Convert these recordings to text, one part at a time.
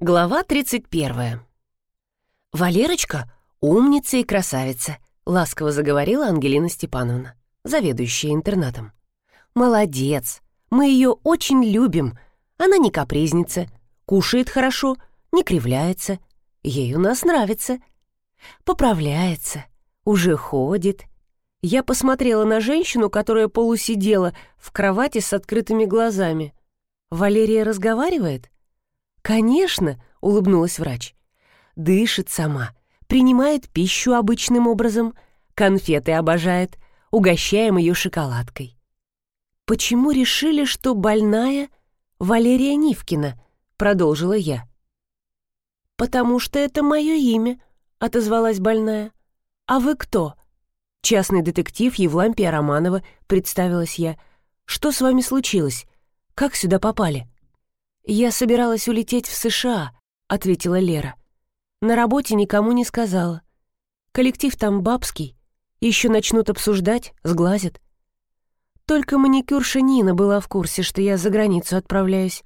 Глава 31. «Валерочка — умница и красавица», — ласково заговорила Ангелина Степановна, заведующая интернатом. «Молодец! Мы ее очень любим. Она не капризница, кушает хорошо, не кривляется. Ей у нас нравится. Поправляется, уже ходит». Я посмотрела на женщину, которая полусидела в кровати с открытыми глазами. «Валерия разговаривает?» «Конечно», — улыбнулась врач. «Дышит сама, принимает пищу обычным образом, конфеты обожает, угощаем ее шоколадкой». «Почему решили, что больная Валерия Нивкина?» — продолжила я. «Потому что это мое имя», — отозвалась больная. «А вы кто?» «Частный детектив Евлампия Романова», — представилась я. «Что с вами случилось? Как сюда попали?» «Я собиралась улететь в США», — ответила Лера. «На работе никому не сказала. Коллектив там бабский. Еще начнут обсуждать, сглазят. Только маникюрша Нина была в курсе, что я за границу отправляюсь.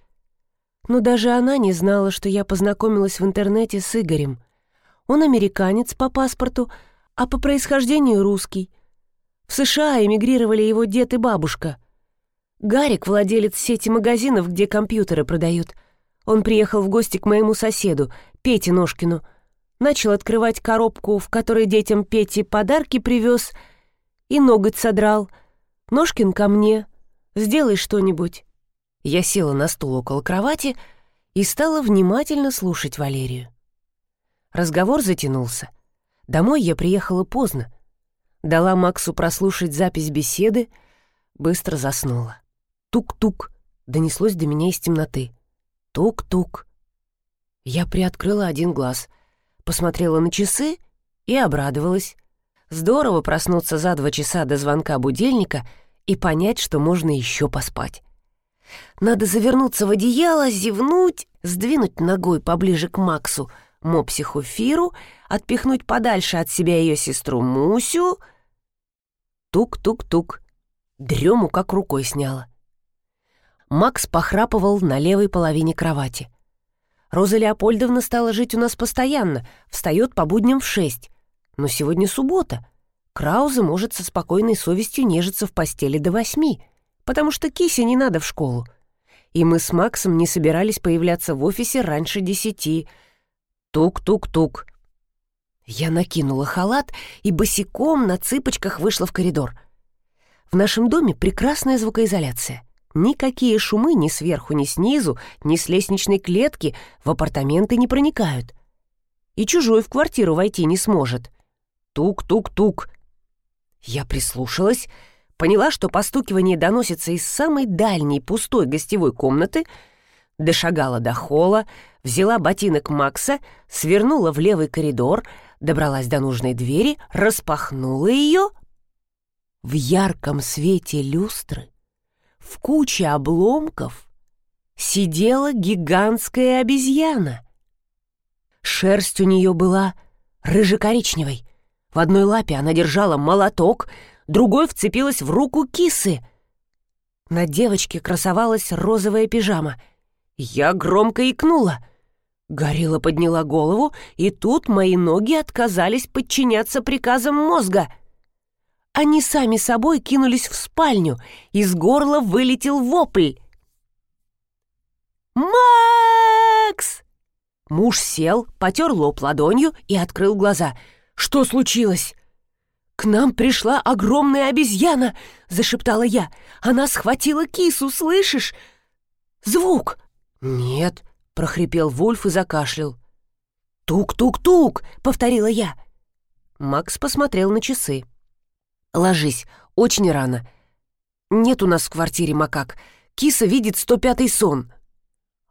Но даже она не знала, что я познакомилась в интернете с Игорем. Он американец по паспорту, а по происхождению русский. В США эмигрировали его дед и бабушка. Гарик — владелец сети магазинов, где компьютеры продают. Он приехал в гости к моему соседу, Пете Ножкину. Начал открывать коробку, в которой детям Пети подарки привез, и ноготь содрал. Ножкин ко мне. Сделай что-нибудь. Я села на стул около кровати и стала внимательно слушать Валерию. Разговор затянулся. Домой я приехала поздно. Дала Максу прослушать запись беседы, быстро заснула. Тук-тук донеслось до меня из темноты. Тук-тук. Я приоткрыла один глаз, посмотрела на часы и обрадовалась. Здорово проснуться за два часа до звонка будильника и понять, что можно еще поспать. Надо завернуться в одеяло, зевнуть, сдвинуть ногой поближе к Максу, мопсиху Фиру, отпихнуть подальше от себя ее сестру Мусю. Тук-тук-тук. Дрему как рукой сняла. Макс похрапывал на левой половине кровати. Роза Леопольдовна стала жить у нас постоянно, встает по будням в шесть. Но сегодня суббота. Крауза может со спокойной совестью нежиться в постели до восьми, потому что Кисе не надо в школу. И мы с Максом не собирались появляться в офисе раньше десяти. Тук-тук-тук. Я накинула халат и босиком на цыпочках вышла в коридор. В нашем доме прекрасная звукоизоляция — Никакие шумы ни сверху, ни снизу, ни с лестничной клетки в апартаменты не проникают. И чужой в квартиру войти не сможет. Тук-тук-тук. Я прислушалась, поняла, что постукивание доносится из самой дальней пустой гостевой комнаты, дошагала до холла, взяла ботинок Макса, свернула в левый коридор, добралась до нужной двери, распахнула ее. В ярком свете люстры в куче обломков сидела гигантская обезьяна. Шерсть у нее была рыжекоричневой. В одной лапе она держала молоток, другой вцепилась в руку кисы. На девочке красовалась розовая пижама. Я громко икнула. Горилла подняла голову, и тут мои ноги отказались подчиняться приказам мозга — они сами собой кинулись в спальню, из горла вылетел вопль. «Макс!» Муж сел, потер лоб ладонью и открыл глаза. «Что случилось?» «К нам пришла огромная обезьяна!» — зашептала я. «Она схватила кису, слышишь? Звук!» «Нет!» — прохрипел Вульф и закашлял. «Тук-тук-тук!» — повторила я. Макс посмотрел на часы. «Ложись, очень рано. Нет у нас в квартире макак. Киса видит сто пятый сон».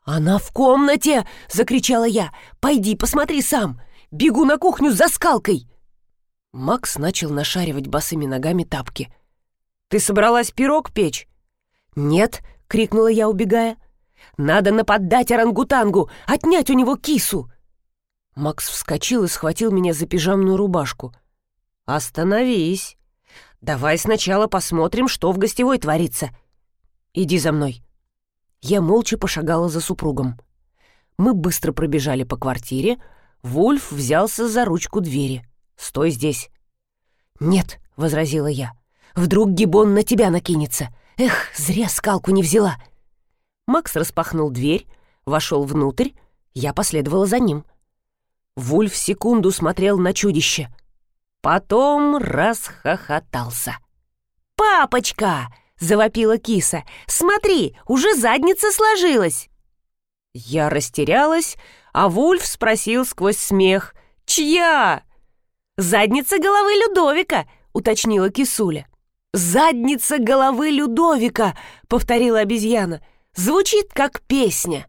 «Она в комнате!» — закричала я. «Пойди, посмотри сам! Бегу на кухню за скалкой!» Макс начал нашаривать босыми ногами тапки. «Ты собралась пирог печь?» «Нет!» — крикнула я, убегая. «Надо нападать орангутангу, отнять у него кису!» Макс вскочил и схватил меня за пижамную рубашку. «Остановись!» Давай сначала посмотрим, что в гостевой творится. Иди за мной. Я молча пошагала за супругом. Мы быстро пробежали по квартире. Вульф взялся за ручку двери. «Стой здесь». «Нет», — возразила я. «Вдруг Гибон на тебя накинется. Эх, зря скалку не взяла». Макс распахнул дверь, вошел внутрь, я последовала за ним. Вульф секунду смотрел на чудище. Потом расхохотался. «Папочка!» — завопила киса. «Смотри, уже задница сложилась!» Я растерялась, а Вульф спросил сквозь смех. «Чья?» «Задница головы Людовика», — уточнила кисуля. «Задница головы Людовика», — повторила обезьяна. «Звучит как песня».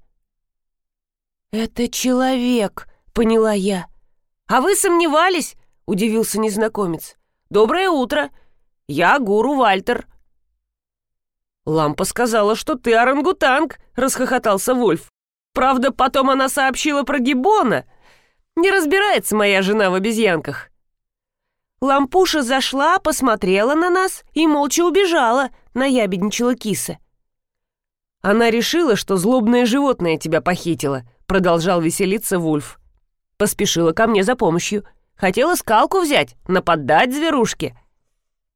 «Это человек», — поняла я. «А вы сомневались?» — удивился незнакомец. «Доброе утро. Я гуру Вальтер». «Лампа сказала, что ты орангутанг», — расхохотался Вольф. «Правда, потом она сообщила про Гибона. Не разбирается моя жена в обезьянках». Лампуша зашла, посмотрела на нас и молча убежала, наябедничала киса. «Она решила, что злобное животное тебя похитило», — продолжал веселиться Вульф. Поспешила ко мне за помощью. Хотела скалку взять, нападать зверушке.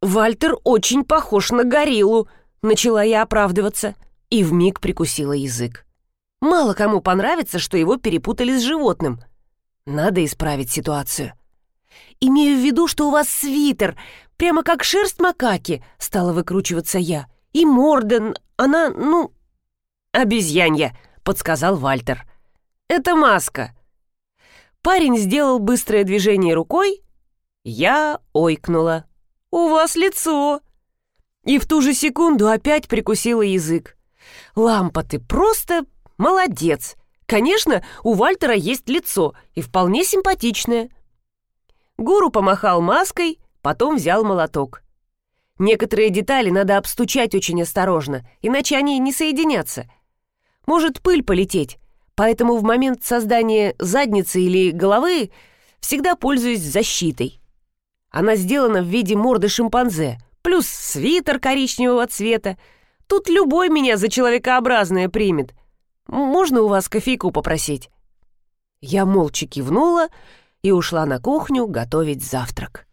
«Вальтер очень похож на гориллу», — начала я оправдываться, и вмиг прикусила язык. Мало кому понравится, что его перепутали с животным. Надо исправить ситуацию. «Имею в виду, что у вас свитер, прямо как шерсть макаки», — стала выкручиваться я. «И Морден, она, ну...» «Обезьянья», — подсказал Вальтер. «Это маска». Парень сделал быстрое движение рукой. Я ойкнула. «У вас лицо!» И в ту же секунду опять прикусила язык. «Лампа, ты просто молодец! Конечно, у Вальтера есть лицо, и вполне симпатичное. Гуру помахал маской, потом взял молоток. Некоторые детали надо обстучать очень осторожно, иначе они не соединятся. Может пыль полететь, поэтому в момент создания задницы или головы всегда пользуюсь защитой. Она сделана в виде морды шимпанзе, плюс свитер коричневого цвета. Тут любой меня за человекообразное примет. Можно у вас кофейку попросить?» Я молча кивнула и ушла на кухню готовить завтрак.